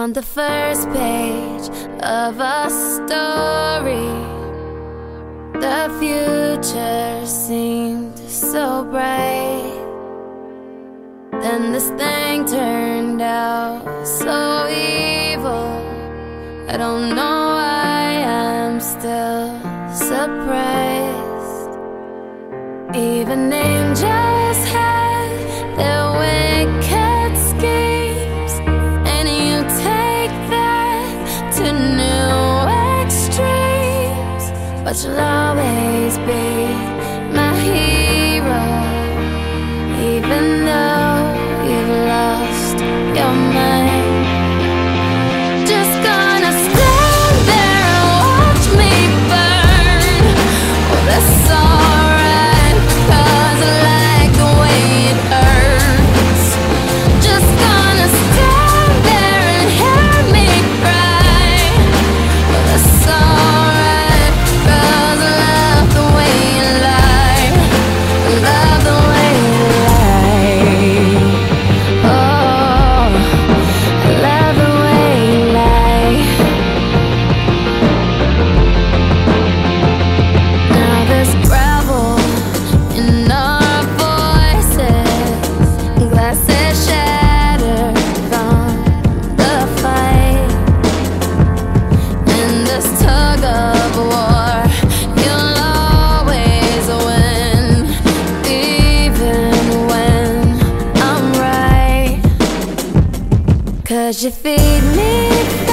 On the first page of a story, the future seemed so bright. Then this thing turned out so evil. I don't know why I'm still surprised. Even angels had Cause you feed me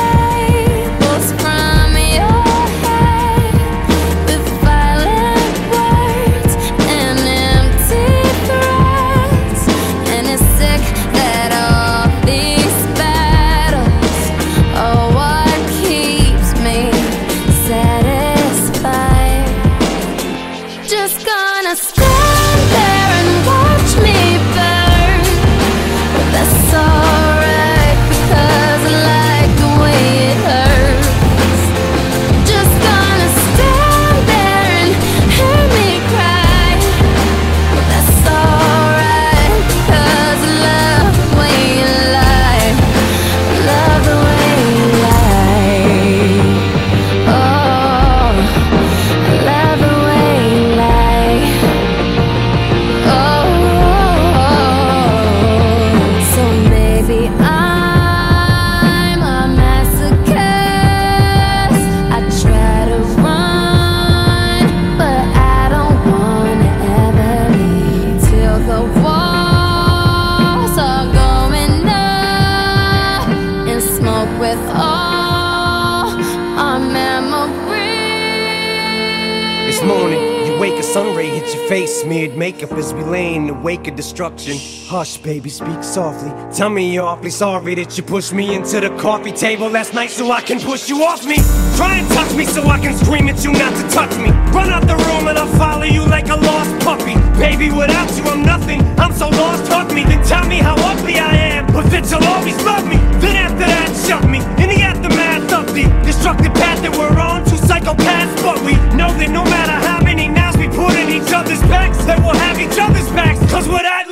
with all our memories. It's morning, you wake, a sun ray hits your face, smeared makeup as we lay in the wake of destruction. Hush, baby, speak softly. Tell me you're awfully sorry that you pushed me into the coffee table last night so I can push you off me. Try and touch me so I can scream at you not to touch me. Run out the room and I'll follow you like a lost puppy. Baby, without you, backs, then we'll have each other's backs. Cause what I